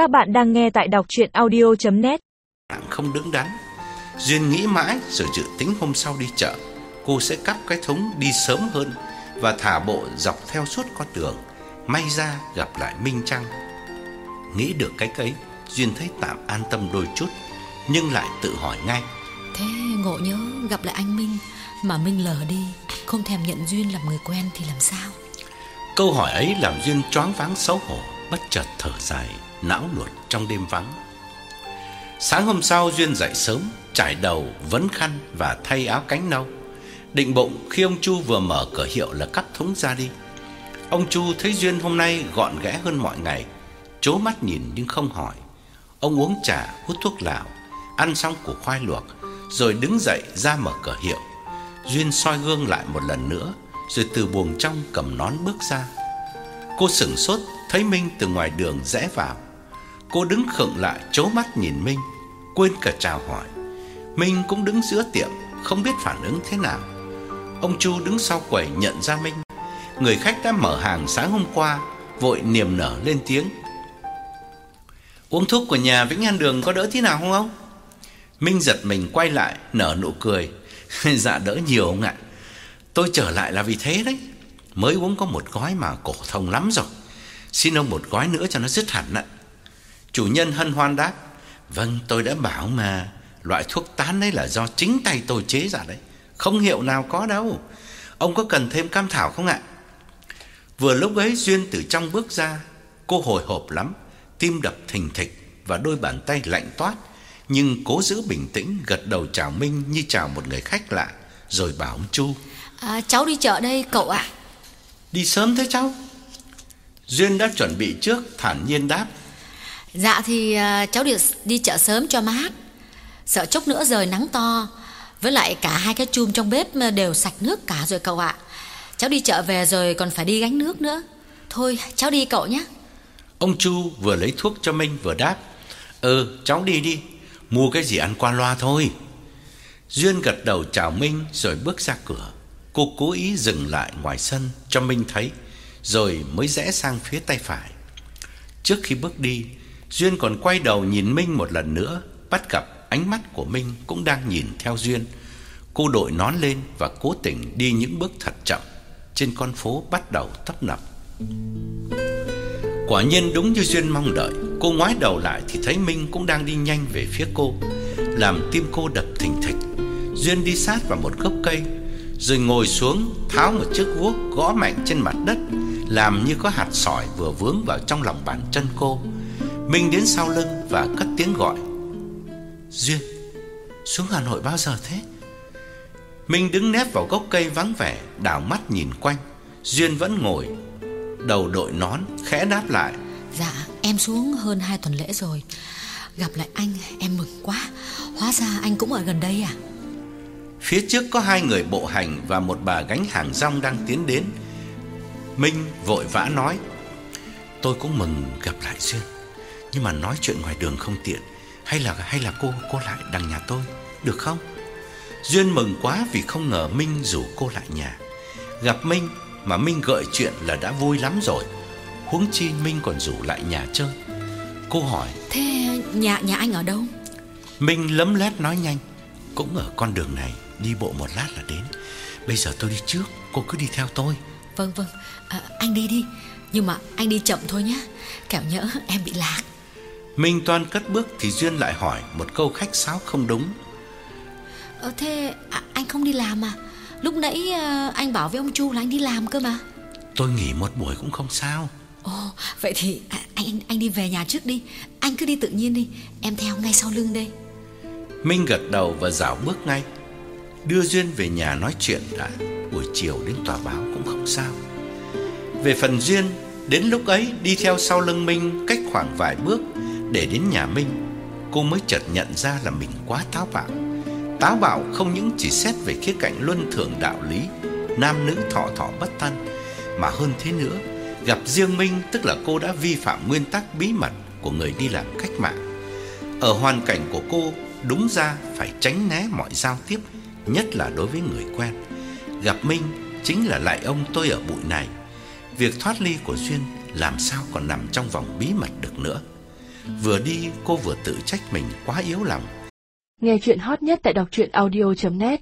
Các bạn đang nghe tại đọc chuyện audio.net Không đứng đắn. Duyên nghĩ mãi rồi dự tính hôm sau đi chợ. Cô sẽ cắp cái thúng đi sớm hơn Và thả bộ dọc theo suốt con đường. May ra gặp lại Minh Trăng. Nghĩ được cái ấy Duyên thấy tạm an tâm đôi chút Nhưng lại tự hỏi ngay. Thế ngộ nhớ gặp lại anh Minh Mà Minh lờ đi Không thèm nhận Duyên làm người quen thì làm sao? Câu hỏi ấy làm Duyên choáng váng xấu hổ Bất chợt thở dài Não nuột trong đêm vắng. Sáng hôm sau Duyên dậy sớm Trải đầu, vấn khăn và thay áo cánh nâu. Định bụng khi ông Chu vừa mở cửa hiệu là cắt thúng ra đi. Ông Chu thấy Duyên hôm nay gọn ghẽ hơn mọi ngày Chố mắt nhìn nhưng không hỏi. Ông uống trà, hút thuốc lào Ăn xong củ khoai luộc Rồi đứng dậy ra mở cửa hiệu. Duyên soi gương lại một lần nữa Rồi từ buồng trong cầm nón bước ra. Cô sững sốt thấy Minh từ ngoài đường rẽ vào. Cô đứng khựng lại, chố mắt nhìn Minh, Quên cả chào hỏi. Minh cũng đứng giữa tiệm, Không biết phản ứng thế nào. Ông Chu đứng sau quầy nhận ra Minh. Người khách đã mở hàng sáng hôm qua, Vội niềm nở lên tiếng. Uống thuốc của nhà Vĩnh An Đường có đỡ thế nào không ông? Minh giật mình quay lại, nở nụ cười. Dạ đỡ nhiều ông ạ. Tôi trở lại là vì thế đấy. Mới uống có một gói mà cổ thông lắm rồi. Xin ông một gói nữa cho nó dứt hẳn ạ. Chủ nhân hân hoan đáp Vâng tôi đã bảo mà Loại thuốc tán đấy là do chính tay tôi chế ra đấy Không hiệu nào có đâu. Ông có cần thêm cam thảo không ạ? Vừa lúc ấy Duyên từ trong bước ra Cô hồi hộp lắm Tim đập thình thịch Và đôi bàn tay lạnh toát Nhưng cố giữ bình tĩnh Gật đầu chào Minh như chào một người khách lạ Rồi bảo ông Chu à, Cháu đi chợ đây cậu ạ. Đi sớm thế cháu Duyên đã chuẩn bị trước Thản nhiên đáp. Dạ thì à, cháu đi, đi chợ sớm cho mát Sợ chốc nữa rời nắng to Với lại cả hai cái chum trong bếp đều sạch nước cả rồi cậu ạ. Cháu đi chợ về rồi còn phải đi gánh nước nữa. Thôi cháu đi cậu nhé. Ông Chu vừa lấy thuốc cho Minh vừa đáp. Ừ cháu đi đi Mua cái gì ăn qua loa thôi. Duyên gật đầu chào Minh rồi bước ra cửa. Cô cố ý dừng lại ngoài sân cho Minh thấy rồi mới rẽ sang phía tay phải. Trước khi bước đi, Duyên còn quay đầu nhìn Minh một lần nữa, Bắt gặp ánh mắt của Minh cũng đang nhìn theo Duyên. Cô đội nón lên và cố tình đi những bước thật chậm, Trên con phố bắt đầu tấp nập. Quả nhiên đúng như Duyên mong đợi, Cô ngoái đầu lại thì thấy Minh cũng đang đi nhanh về phía cô. Làm tim cô đập thình thịch, Duyên đi sát vào một gốc cây, Rồi ngồi xuống Tháo một chiếc guốc gõ mạnh trên mặt đất làm như có hạt sỏi vừa vướng vào trong lòng bàn chân cô. Minh đến sau lưng và cất tiếng gọi. Duyên Xuống Hà Nội bao giờ thế? Minh đứng nép vào gốc cây vắng vẻ Đảo mắt nhìn quanh. Duyên vẫn ngồi Đầu đội nón khẽ đáp lại. Dạ em xuống hơn hai tuần lễ rồi. Gặp lại anh em mừng quá. Hóa ra anh cũng ở gần đây à? Phía trước có hai người bộ hành Và một bà gánh hàng rong đang tiến đến Minh vội vã nói Tôi cũng mừng gặp lại Duyên Nhưng mà nói chuyện ngoài đường không tiện Hay là hay là cô cô lại đằng nhà tôi Được không? Duyên mừng quá vì không ngờ Minh rủ cô lại nhà. Gặp Minh mà Minh gợi chuyện là đã vui lắm rồi. Huống chi Minh còn rủ lại nhà chơi. Cô hỏi Thế nhà nhà anh ở đâu? Minh lấm lét nói nhanh Cũng ở con đường này Đi bộ một lát là đến. Bây giờ tôi đi trước Cô cứ đi theo tôi Vâng vâng. À, Anh đi đi. Nhưng mà anh đi chậm thôi nhé Kẻo nhỡ em bị lạc. Minh toan cất bước thì Duyên lại hỏi Một câu khách sáo không đúng. Ờ, Thế à, anh không đi làm à? Lúc nãy à, anh bảo với ông Chu là anh đi làm cơ mà. Tôi nghỉ một buổi cũng không sao. Ồ vậy thì à, anh, anh đi về nhà trước đi. Anh cứ đi tự nhiên đi. Em theo ngay sau lưng đây. Minh gật đầu và dạo bước ngay Đưa Duyên về nhà nói chuyện đã. Buổi chiều đến tòa báo cũng không sao. Về phần Duyên, Đến lúc ấy đi theo sau lưng Minh Cách khoảng vài bước Để đến nhà Minh. Cô mới chợt nhận ra là mình quá táo bạo. Táo bạo không những chỉ xét về khía cạnh luân thường đạo lý, Nam nữ thọ thọ bất thân, Mà hơn thế nữa, Gặp riêng Minh, tức là cô đã vi phạm nguyên tắc bí mật Của người đi làm cách mạng. Ở hoàn cảnh của cô, Đúng ra phải tránh né mọi giao tiếp Nhất là đối với người quen. Gặp Minh chính là lại ông tôi ở bụi này. Việc thoát ly của Duyên Làm sao còn nằm trong vòng bí mật được nữa. Vừa đi, cô vừa tự trách mình quá yếu lòng. Nghe chuyện hot nhất tại đọc truyện audio.net